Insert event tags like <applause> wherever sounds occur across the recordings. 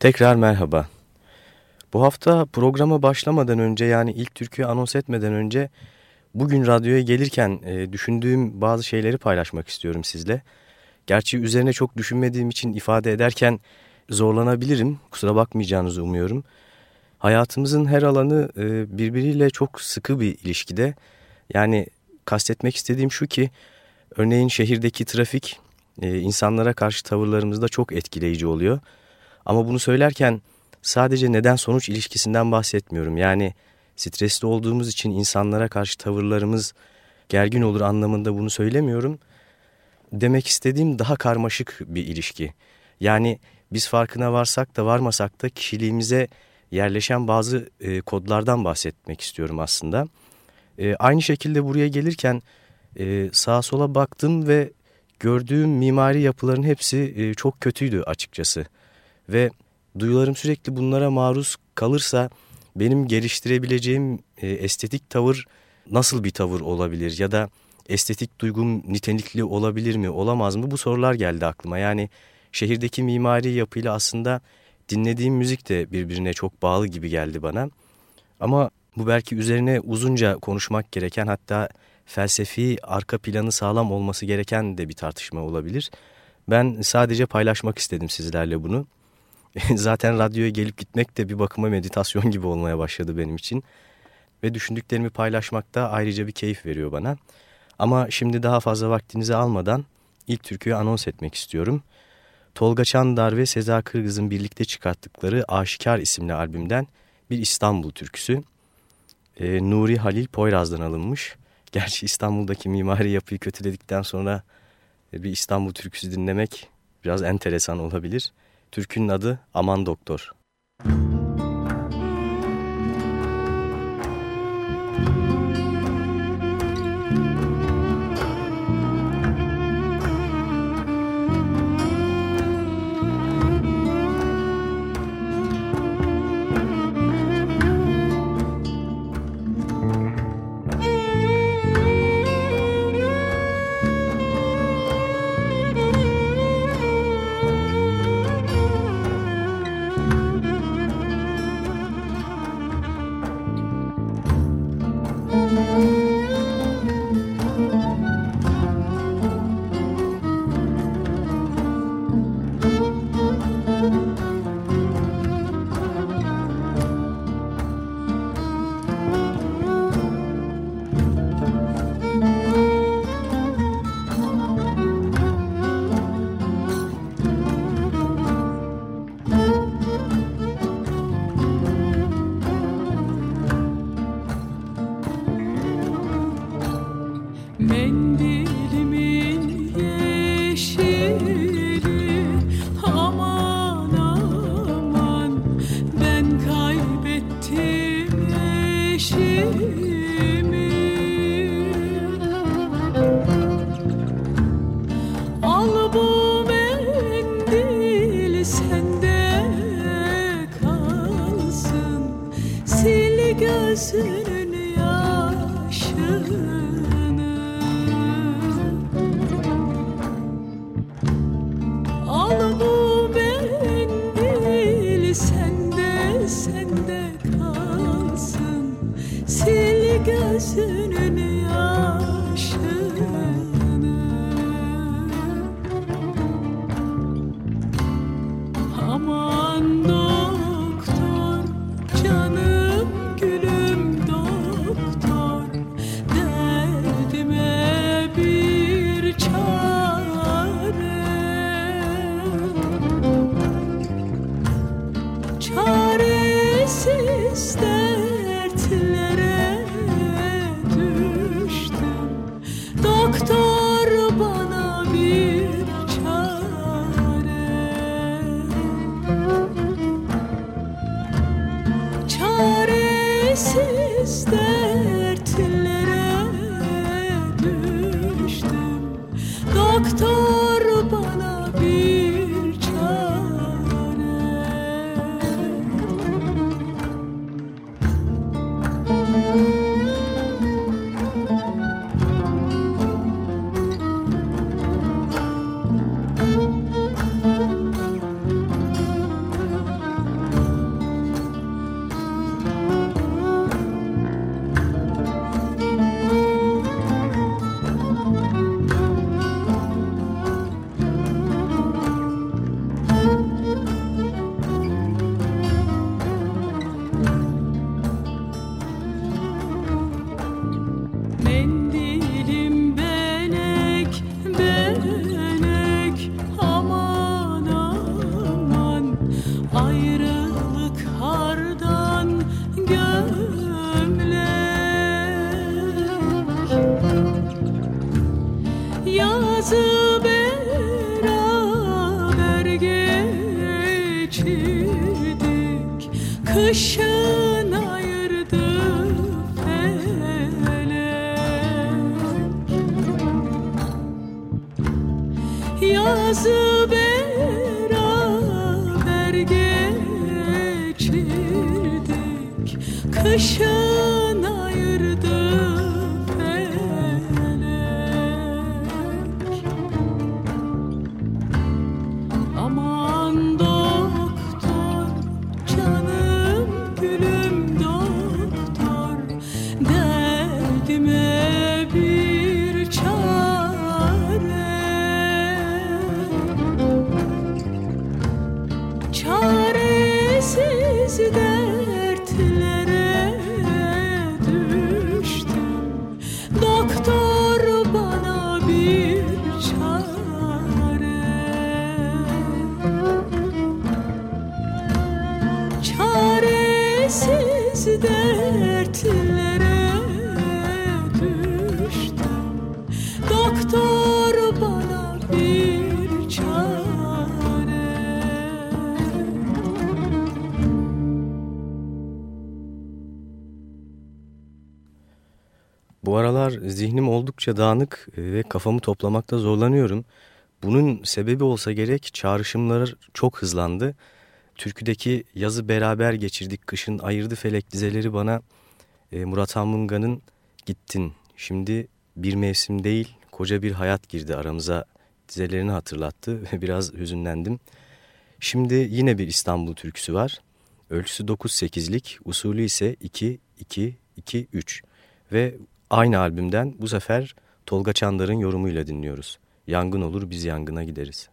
Tekrar merhaba. Bu hafta programa başlamadan önce yani ilk türküyü anons etmeden önce bugün radyoya gelirken e, düşündüğüm bazı şeyleri paylaşmak istiyorum sizle. Gerçi üzerine çok düşünmediğim için ifade ederken zorlanabilirim. Kusura bakmayacağınızı umuyorum. Hayatımızın her alanı e, birbiriyle çok sıkı bir ilişkide. Yani kastetmek istediğim şu ki örneğin şehirdeki trafik e, insanlara karşı tavırlarımızda çok etkileyici oluyor. Ama bunu söylerken sadece neden sonuç ilişkisinden bahsetmiyorum. Yani stresli olduğumuz için insanlara karşı tavırlarımız gergin olur anlamında bunu söylemiyorum. Demek istediğim daha karmaşık bir ilişki. Yani biz farkına varsak da varmasak da kişiliğimize yerleşen bazı e, kodlardan bahsetmek istiyorum aslında. E, aynı şekilde buraya gelirken e, sağa sola baktım ve gördüğüm mimari yapıların hepsi e, çok kötüydü açıkçası ve duyularım sürekli bunlara maruz kalırsa benim geliştirebileceğim e, estetik tavır nasıl bir tavır olabilir ya da estetik duygum nitelikli olabilir mi olamaz mı bu sorular geldi aklıma. Yani şehirdeki mimari yapıyla aslında dinlediğim müzik de birbirine çok bağlı gibi geldi bana. Ama bu belki üzerine uzunca konuşmak gereken hatta felsefi arka planı sağlam olması gereken de bir tartışma olabilir. Ben sadece paylaşmak istedim sizlerle bunu. <laughs> Zaten radyoya gelip gitmek de bir bakıma meditasyon gibi olmaya başladı benim için. Ve düşündüklerimi paylaşmak da ayrıca bir keyif veriyor bana. Ama şimdi daha fazla vaktinizi almadan ilk türküyü anons etmek istiyorum. Tolga Çandar ve Seza Kırgız'ın birlikte çıkarttıkları Aşikar isimli albümden bir İstanbul türküsü. Ee, Nuri Halil Poyraz'dan alınmış. Gerçi İstanbul'daki mimari yapıyı kötüledikten sonra bir İstanbul türküsü dinlemek biraz enteresan olabilir. Türkünün adı Aman Doktor. Müzik gülsün zihnim oldukça dağınık e, ve kafamı toplamakta zorlanıyorum. Bunun sebebi olsa gerek çağrışımlar çok hızlandı. Türküdeki yazı beraber geçirdik kışın ayırdı felek dizeleri bana e, Murat Hamunga'nın gittin. Şimdi bir mevsim değil koca bir hayat girdi aramıza dizelerini hatırlattı <laughs> ve biraz hüzünlendim. Şimdi yine bir İstanbul türküsü var. Ölçüsü 9-8'lik, usulü ise 2-2-2-3 ve Aynı albümden bu sefer Tolga Çandar'ın yorumuyla dinliyoruz. Yangın olur biz yangına gideriz.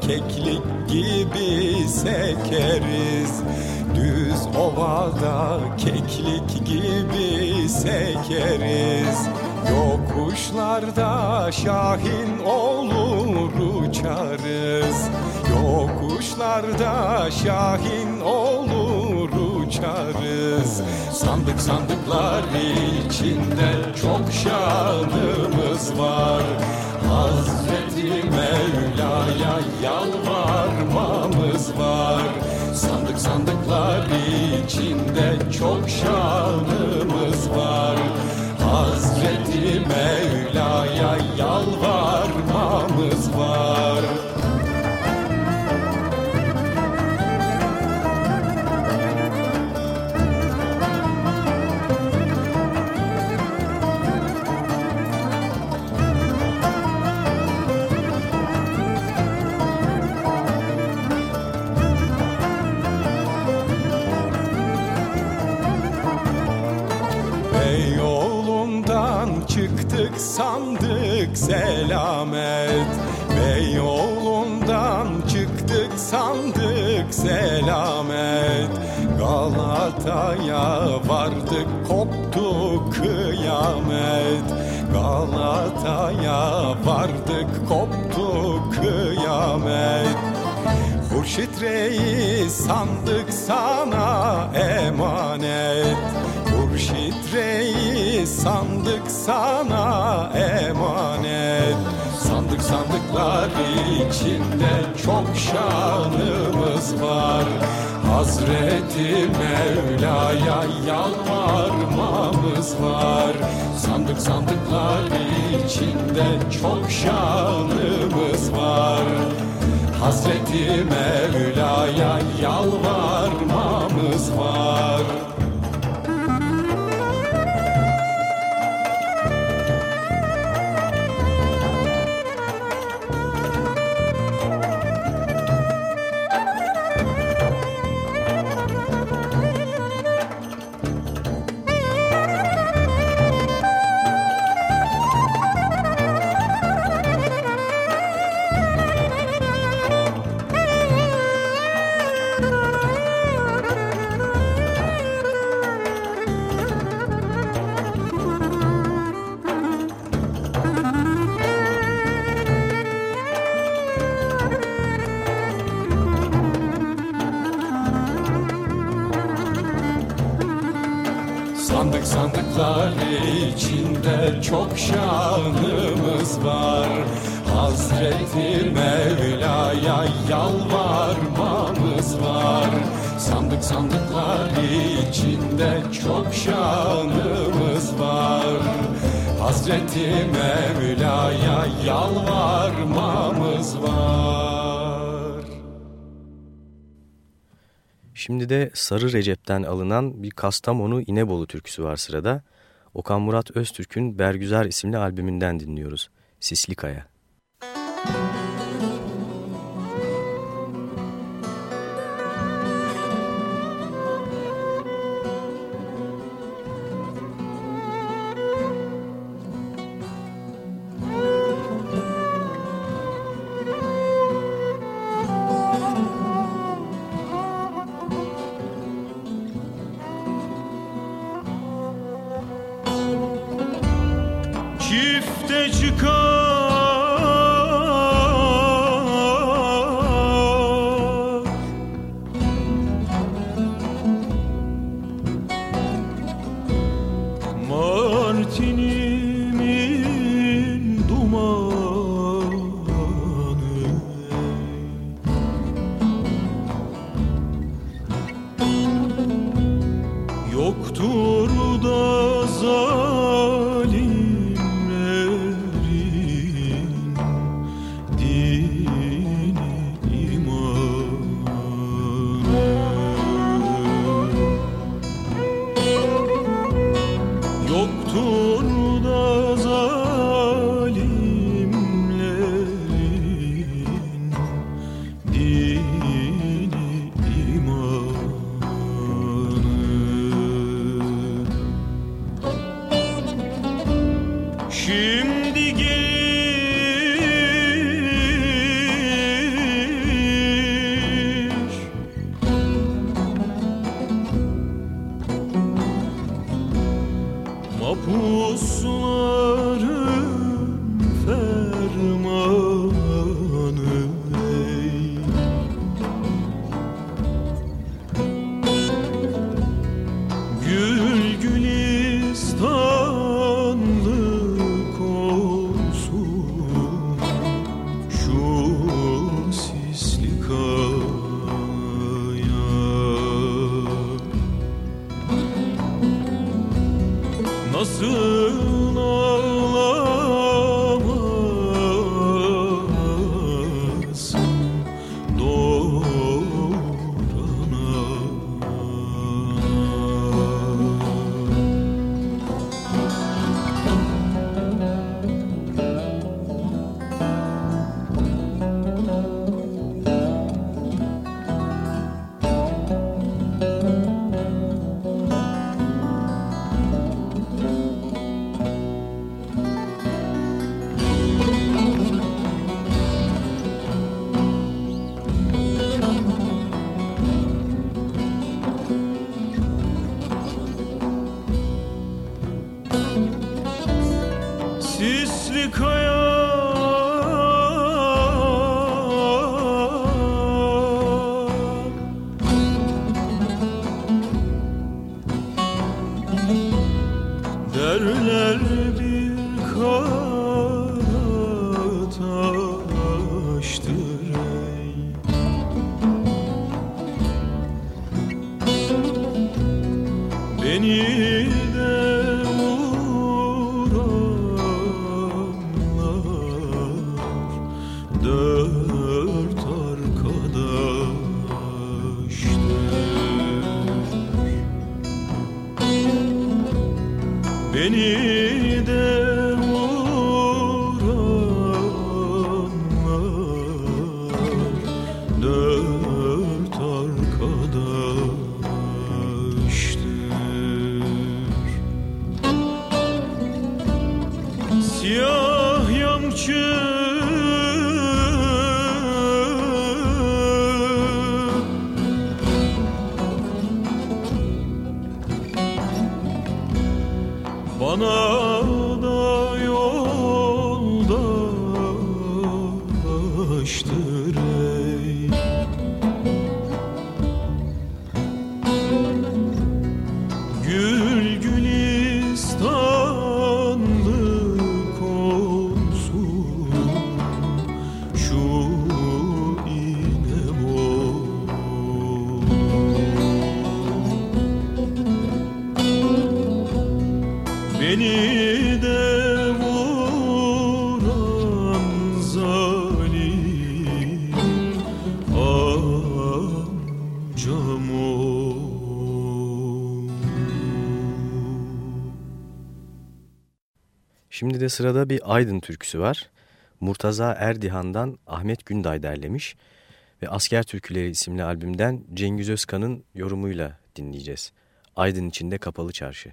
Keklik gibi sekeriz. Düz ovada keklik gibi sekeriz. Yokuşlarda şahin olur uçarız Yokuşlarda şahin olur uçarız Sandık sandıklar içinde çok şanımız var. Hazreti Mevla'ya yalvarmamız var. Sandık sandıklar içinde çok şanımız var. Hazreti Mevla'ya yalvarmamız var Galata'ya vardık koptu kıyamet. Galata'ya vardık koptu kıyamet. Hurşit Reis sandık sana emanet. Hurşit Reis sandık sana emanet. Sandık sandıklar içinde çok şanımız var Hazreti Mevla'ya yalvarmamız var. Sandık sandıklar içinde çok şanımız var. Hazreti Mevla'ya yalvarmamız Sarı Recep'ten alınan bir Kastamonu İnebolu türküsü var sırada. Okan Murat Öztürk'ün Bergüzar isimli albümünden dinliyoruz. Sisli beni. Şimdi sırada bir Aydın türküsü var. Murtaza Erdihan'dan Ahmet Günday derlemiş ve Asker Türküleri isimli albümden Cengiz Özkan'ın yorumuyla dinleyeceğiz. Aydın içinde kapalı çarşı.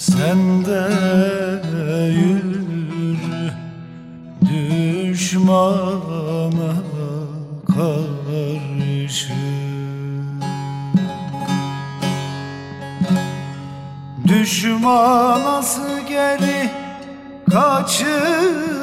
Sen de yürü düşmana karşı. Düşmanası geri kaçıyor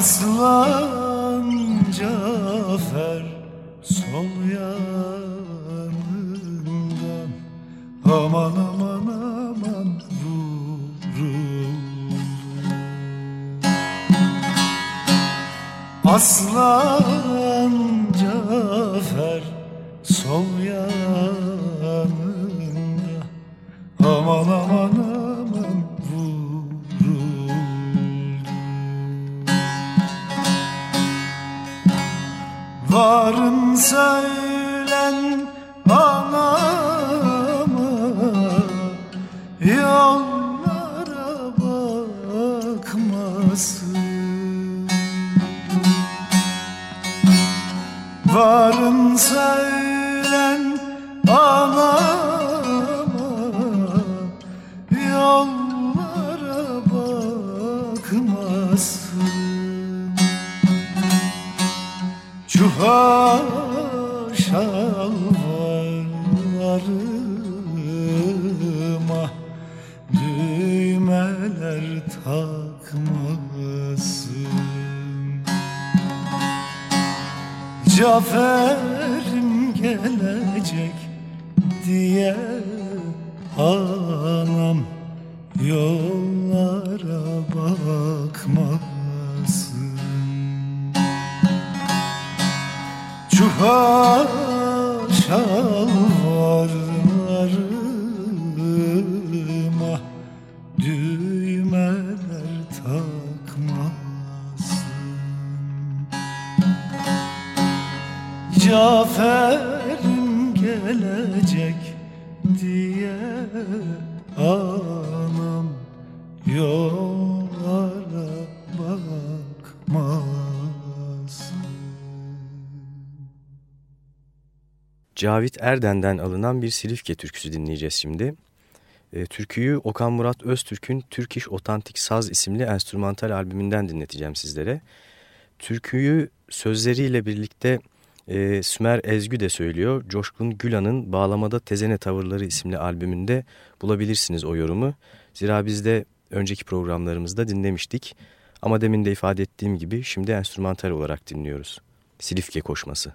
asla Çuha şalvarlarıma Cavit Erden'den alınan bir Silifke türküsü dinleyeceğiz şimdi. E, türküyü Okan Murat Öztürk'ün Türk İş Otantik Saz isimli enstrümantal albümünden dinleteceğim sizlere. Türküyü sözleriyle birlikte e, Sümer Ezgü de söylüyor. Coşkun Gülan'ın Bağlamada Tezene Tavırları isimli albümünde bulabilirsiniz o yorumu. Zira biz de önceki programlarımızda dinlemiştik. Ama demin de ifade ettiğim gibi şimdi enstrümantal olarak dinliyoruz. Silifke Koşması.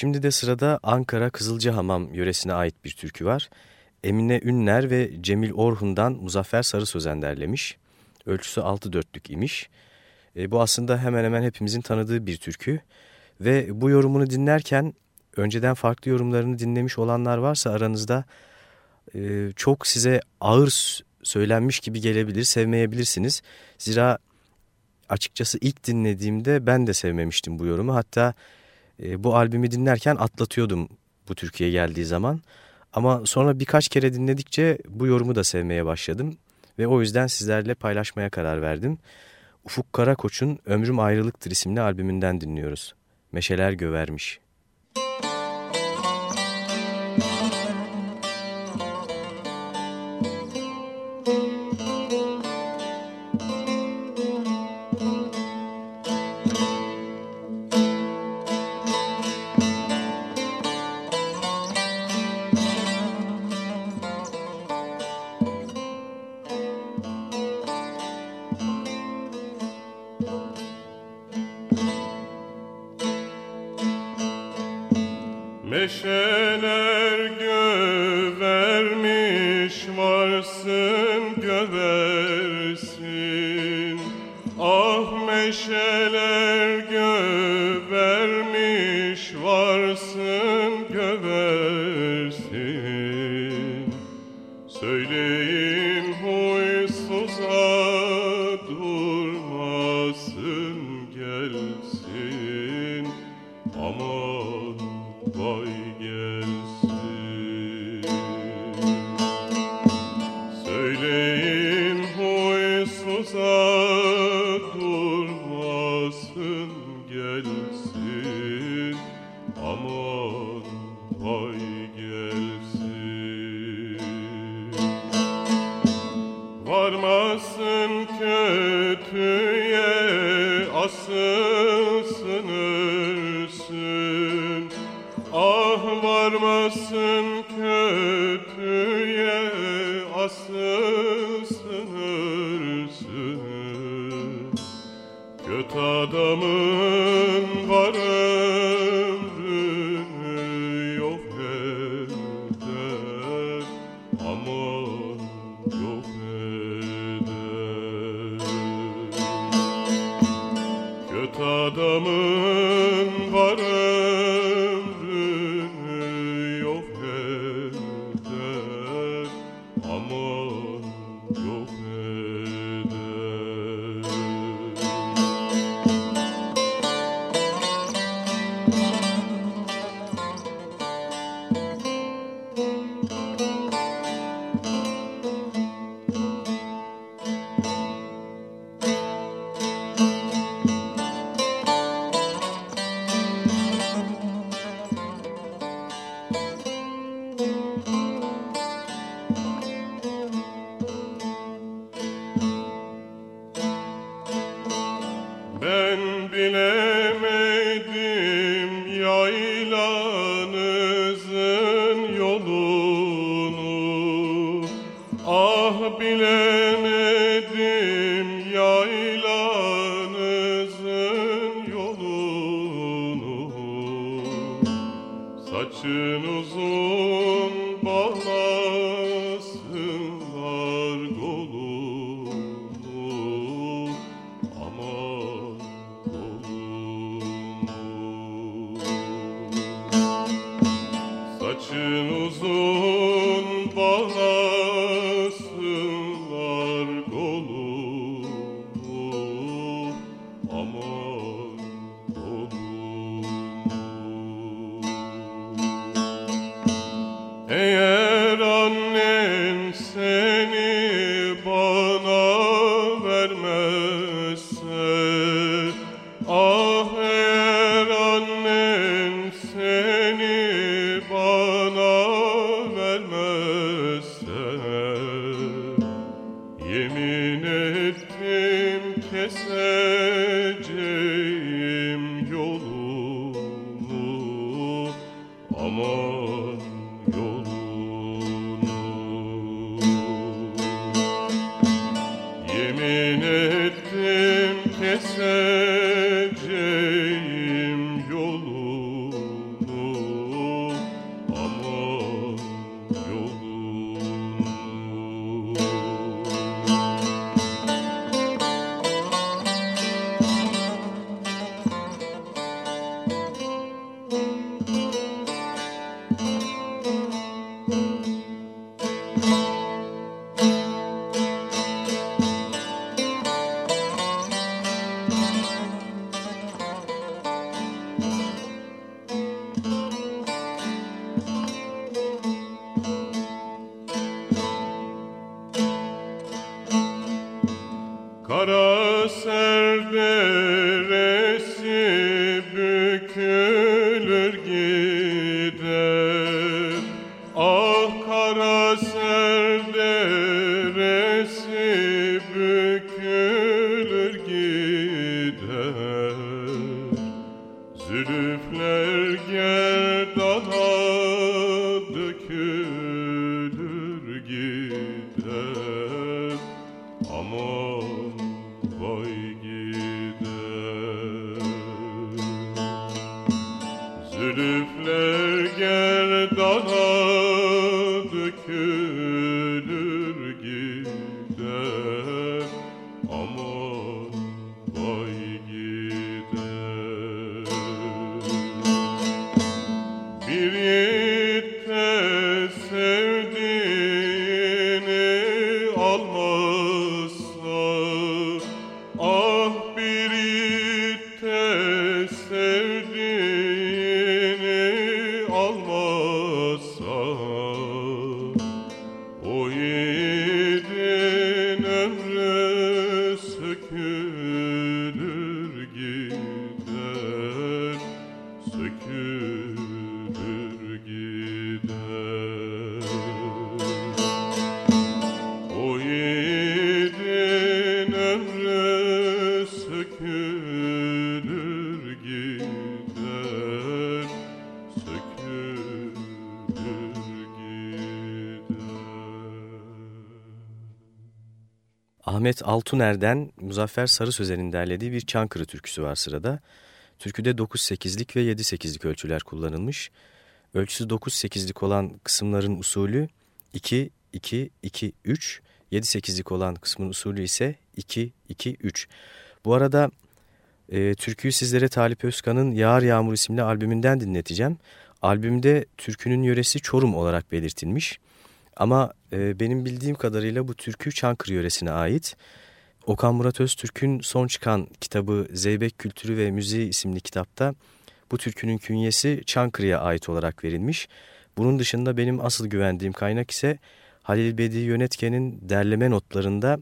Şimdi de sırada Ankara Kızılcahamam yöresine ait bir türkü var. Emine Ünler ve Cemil Orhun'dan Muzaffer Sarı Sözen derlemiş. Ölçüsü 6 dörtlük imiş. E, bu aslında hemen hemen hepimizin tanıdığı bir türkü. Ve bu yorumunu dinlerken önceden farklı yorumlarını dinlemiş olanlar varsa aranızda e, çok size ağır söylenmiş gibi gelebilir, sevmeyebilirsiniz. Zira açıkçası ilk dinlediğimde ben de sevmemiştim bu yorumu. Hatta e, bu albümü dinlerken atlatıyordum bu Türkiye geldiği zaman. Ama sonra birkaç kere dinledikçe bu yorumu da sevmeye başladım. Ve o yüzden sizlerle paylaşmaya karar verdim. Ufuk Karakoç'un Ömrüm Ayrılıktır isimli albümünden dinliyoruz. Meşeler Gövermiş. Aman vay Ben Ahmet Altuner'den Muzaffer Sarı Sözen'in derlediği bir Çankırı türküsü var sırada. Türküde 9-8'lik ve 7-8'lik ölçüler kullanılmış. Ölçüsü 9-8'lik olan kısımların usulü 2-2-2-3, 7-8'lik olan kısmın usulü ise 2-2-3. Bu arada e, türküyü sizlere Talip Özkan'ın Yağar Yağmur isimli albümünden dinleteceğim. Albümde türkünün yöresi Çorum olarak belirtilmiş. Ama e, benim bildiğim kadarıyla bu türkü Çankırı yöresine ait. Okan Murat Öztürk'ün son çıkan kitabı Zeybek Kültürü ve Müziği isimli kitapta bu türkünün künyesi Çankırı'ya ait olarak verilmiş. Bunun dışında benim asıl güvendiğim kaynak ise Halil Bedi Yönetken'in derleme notlarında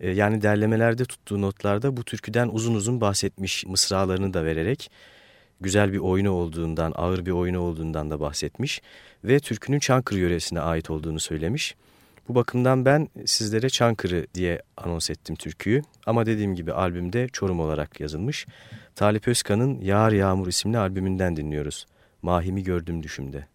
e, yani derlemelerde tuttuğu notlarda bu türküden uzun uzun bahsetmiş mısralarını da vererek güzel bir oyunu olduğundan, ağır bir oyunu olduğundan da bahsetmiş ve türkünün Çankırı yöresine ait olduğunu söylemiş. Bu bakımdan ben sizlere Çankırı diye anons ettim türküyü ama dediğim gibi albümde Çorum olarak yazılmış. Talip Özkan'ın Yağar Yağmur isimli albümünden dinliyoruz. Mahimi gördüm düşümde.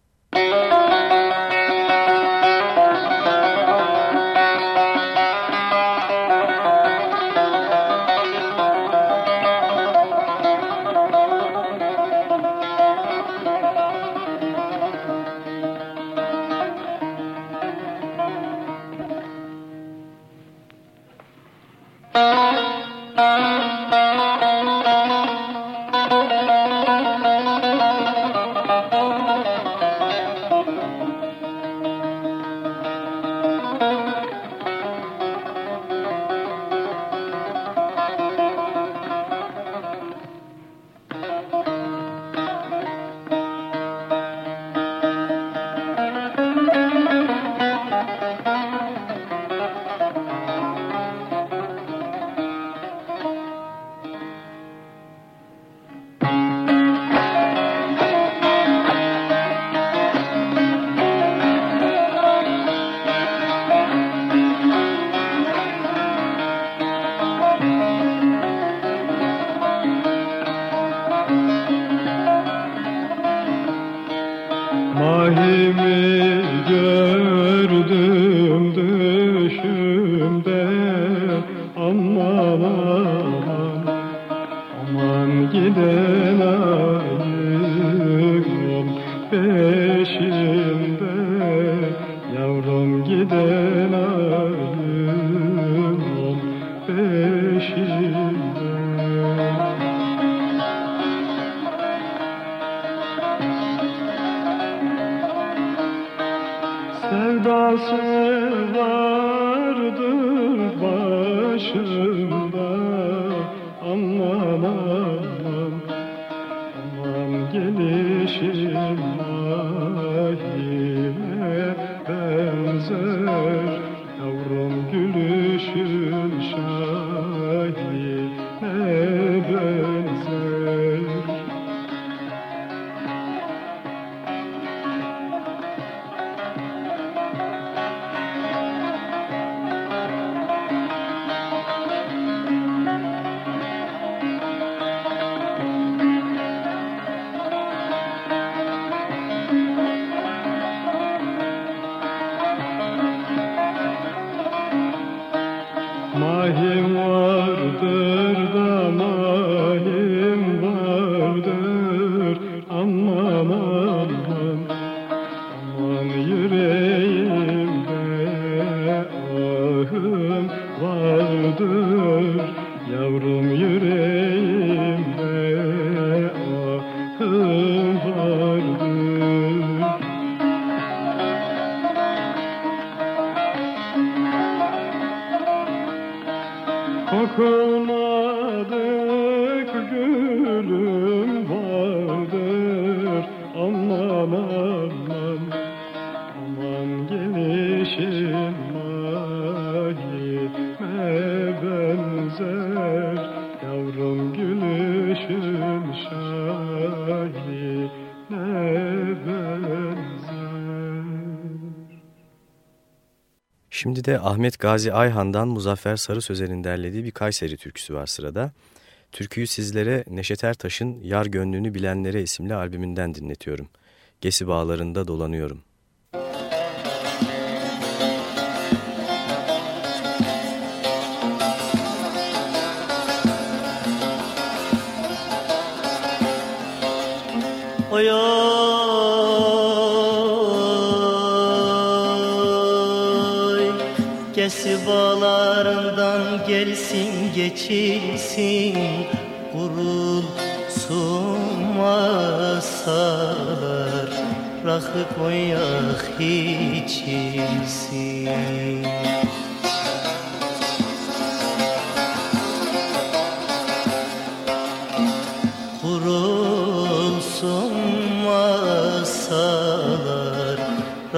sevdası vardır başım. Şimdi de Ahmet Gazi Ayhan'dan Muzaffer Sarı Sözen'in derlediği bir Kayseri türküsü var sırada. Türküyü sizlere Neşet Ertaş'ın Yar Gönlünü Bilenlere isimli albümünden dinletiyorum. Gesi bağlarında dolanıyorum. Oy Gesi bağlarından gelsin geçilsin Kurulsun masalar Rakı koyak içilsin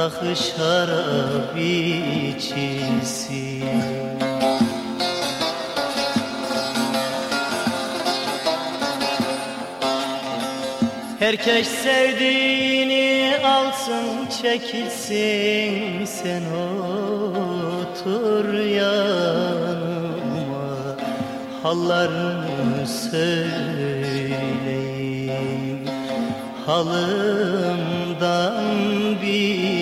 rakı şarap içilsin Herkes sevdiğini alsın çekilsin. Sen otur yanıma Hallarını söyleyeyim. Halımdan bilmiyor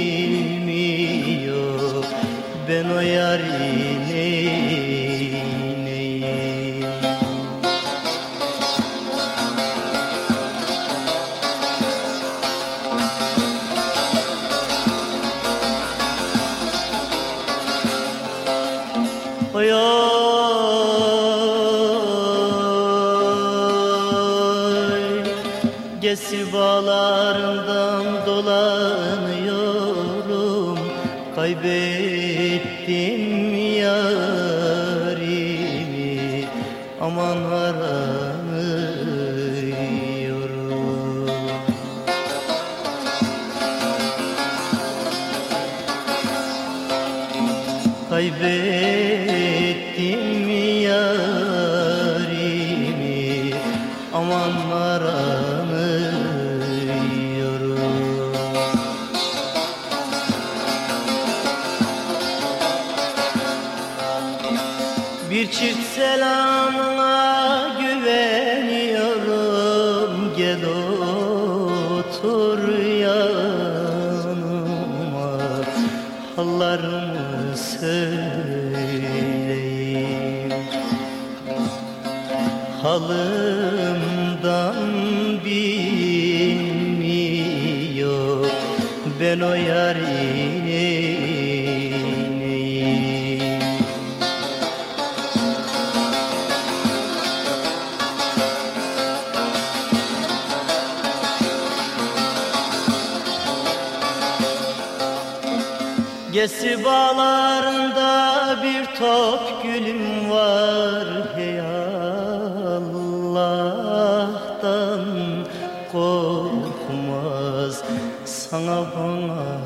bağlarında bir top gülüm var. Hey Allah'tan korkmaz. Sana bana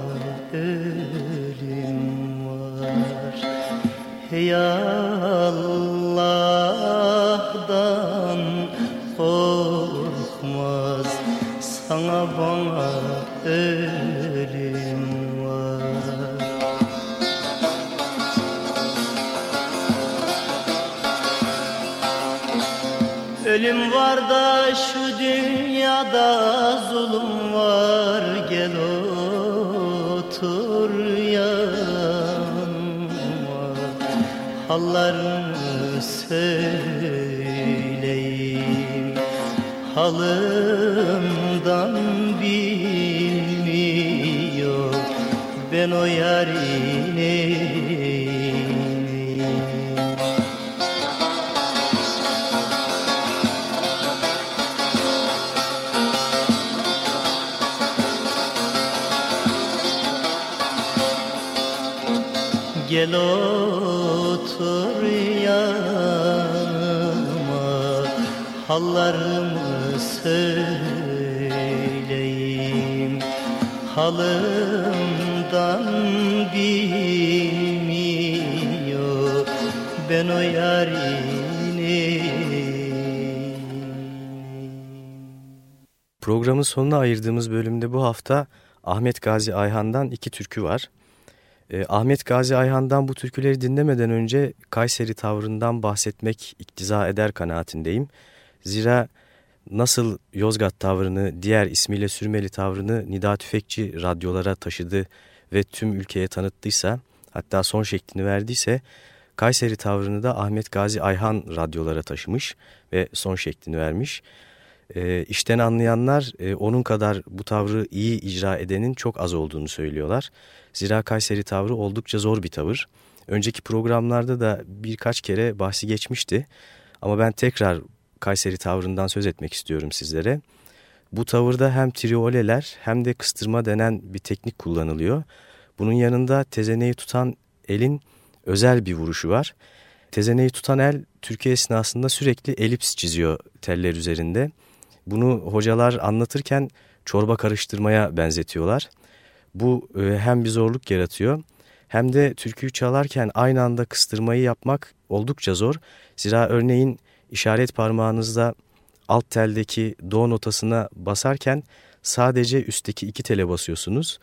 Hallarını söyleyeyim. Halımdan bilmiyor. Ben o yarini Gel otur Hallarımı söyleyeyim Halımdan bilmiyor Ben o yarini Programın sonuna ayırdığımız bölümde bu hafta Ahmet Gazi Ayhan'dan iki türkü var. E, Ahmet Gazi Ayhan'dan bu türküleri dinlemeden önce Kayseri tavrından bahsetmek iktiza eder kanaatindeyim. Zira nasıl Yozgat tavrını, diğer ismiyle sürmeli tavrını Nida Tüfekçi radyolara taşıdı ve tüm ülkeye tanıttıysa, hatta son şeklini verdiyse, Kayseri tavrını da Ahmet Gazi Ayhan radyolara taşımış ve son şeklini vermiş. E, işten anlayanlar e, onun kadar bu tavrı iyi icra edenin çok az olduğunu söylüyorlar. Zira Kayseri tavrı oldukça zor bir tavır. Önceki programlarda da birkaç kere bahsi geçmişti. Ama ben tekrar Kayseri tavrından söz etmek istiyorum sizlere. Bu tavırda hem trioleler hem de kıstırma denen bir teknik kullanılıyor. Bunun yanında tezeneyi tutan elin özel bir vuruşu var. Tezeneyi tutan el Türkiye esnasında sürekli elips çiziyor teller üzerinde. Bunu hocalar anlatırken çorba karıştırmaya benzetiyorlar. Bu e, hem bir zorluk yaratıyor hem de türküyü çalarken aynı anda kıstırmayı yapmak oldukça zor. Zira örneğin işaret parmağınızda alt teldeki do notasına basarken sadece üstteki iki tele basıyorsunuz.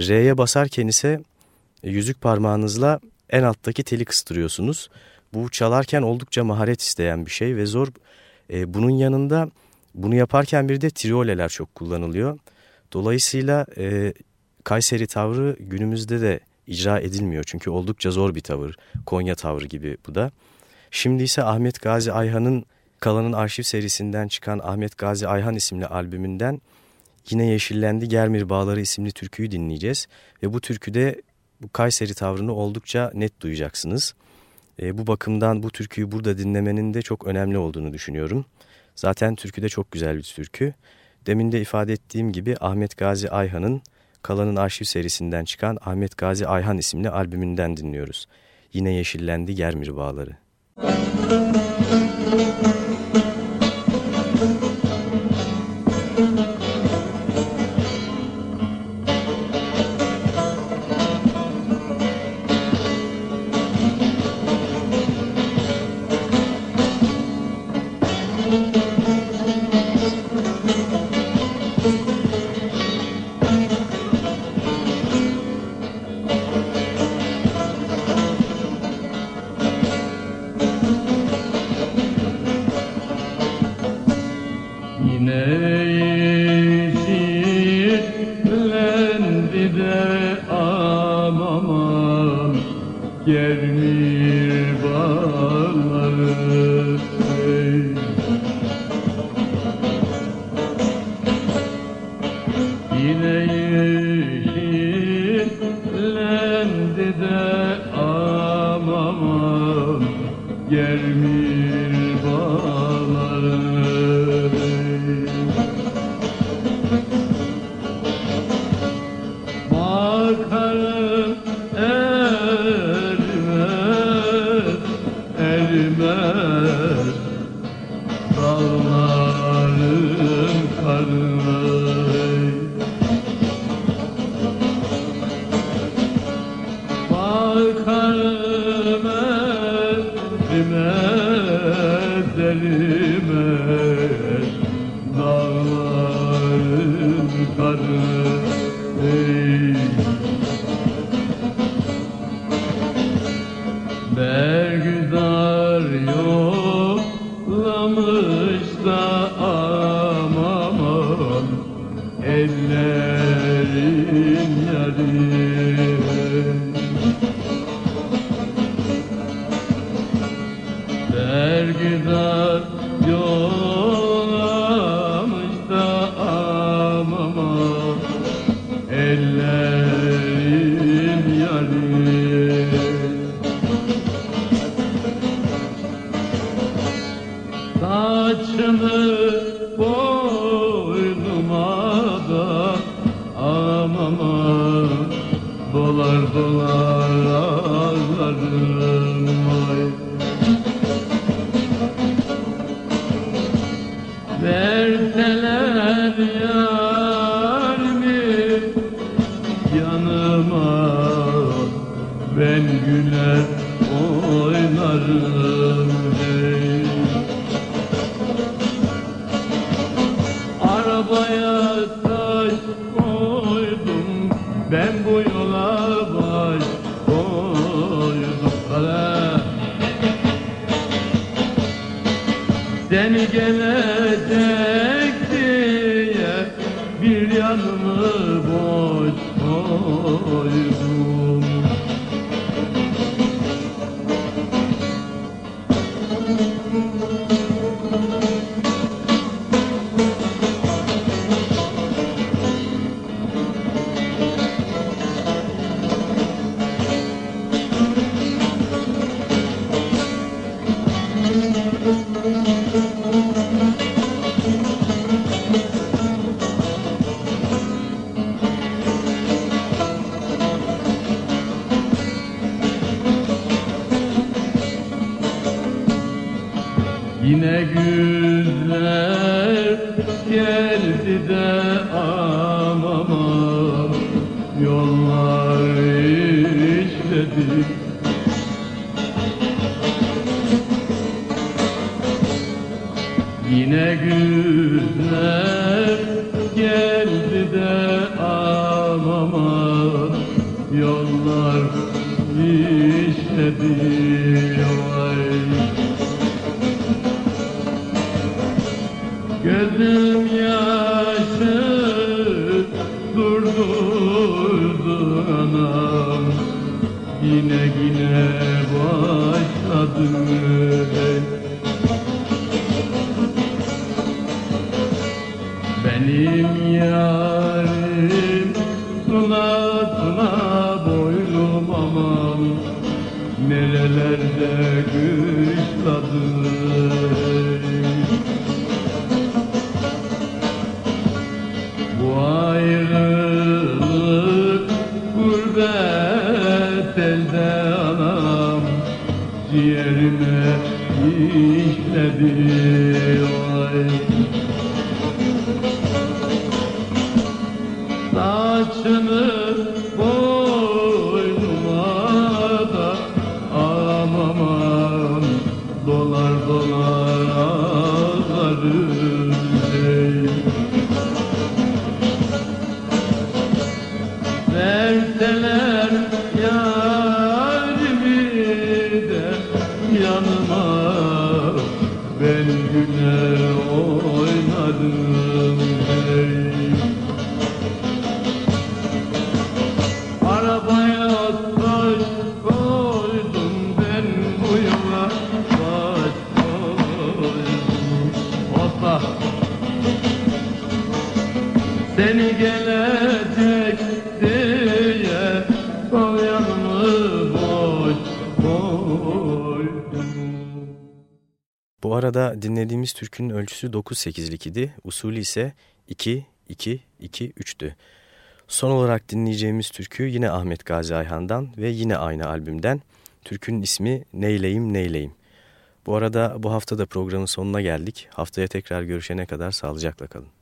R'ye basarken ise yüzük parmağınızla en alttaki teli kıstırıyorsunuz. Bu çalarken oldukça maharet isteyen bir şey ve zor. E, bunun yanında bunu yaparken bir de trioleler çok kullanılıyor. Dolayısıyla e, Kayseri tavrı günümüzde de icra edilmiyor. Çünkü oldukça zor bir tavır. Konya tavrı gibi bu da. Şimdi ise Ahmet Gazi Ayhan'ın Kalan'ın arşiv serisinden çıkan Ahmet Gazi Ayhan isimli albümünden Yine Yeşillendi Germir Bağları isimli türküyü dinleyeceğiz. Ve bu türküde bu Kayseri tavrını oldukça net duyacaksınız. E, bu bakımdan bu türküyü burada dinlemenin de çok önemli olduğunu düşünüyorum. Zaten türkü de çok güzel bir türkü. Demin de ifade ettiğim gibi Ahmet Gazi Ayhan'ın Kalan'ın arşiv serisinden çıkan Ahmet Gazi Ayhan isimli albümünden dinliyoruz. Yine yeşillendi Germir Bağları. Müzik Seni gelecek bir yanımı boş koydum Nerelerde kışladı. Bu ayrılık gurbet elde anam Ciğerime işledi. Vay. Saçını dinlediğimiz türkünün ölçüsü 9-8'lik idi. Usulü ise 2-2-2-3'tü. Son olarak dinleyeceğimiz türkü yine Ahmet Gazi Ayhan'dan ve yine aynı albümden. Türkünün ismi Neyleyim Neyleyim. Bu arada bu hafta da programın sonuna geldik. Haftaya tekrar görüşene kadar sağlıcakla kalın.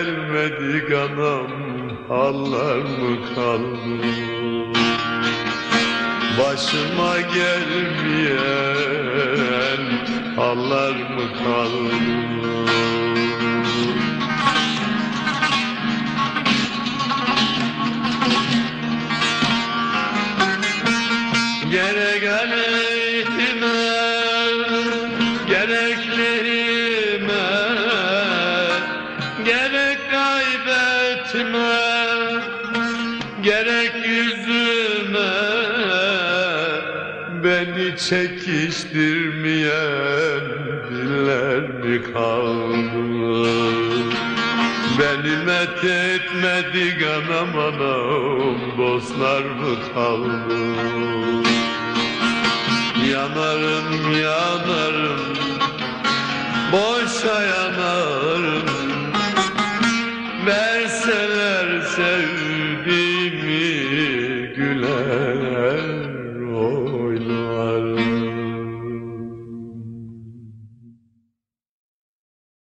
Başıma gelmedi ganam Hallar mı kaldı? Başıma gelmeyen Hallar mı kaldı çekiştirmeyen diller mi kaldı? Beni met etmedi ganam anam Dostlar mı kaldı? Yanarım yanarım Boşa yanarım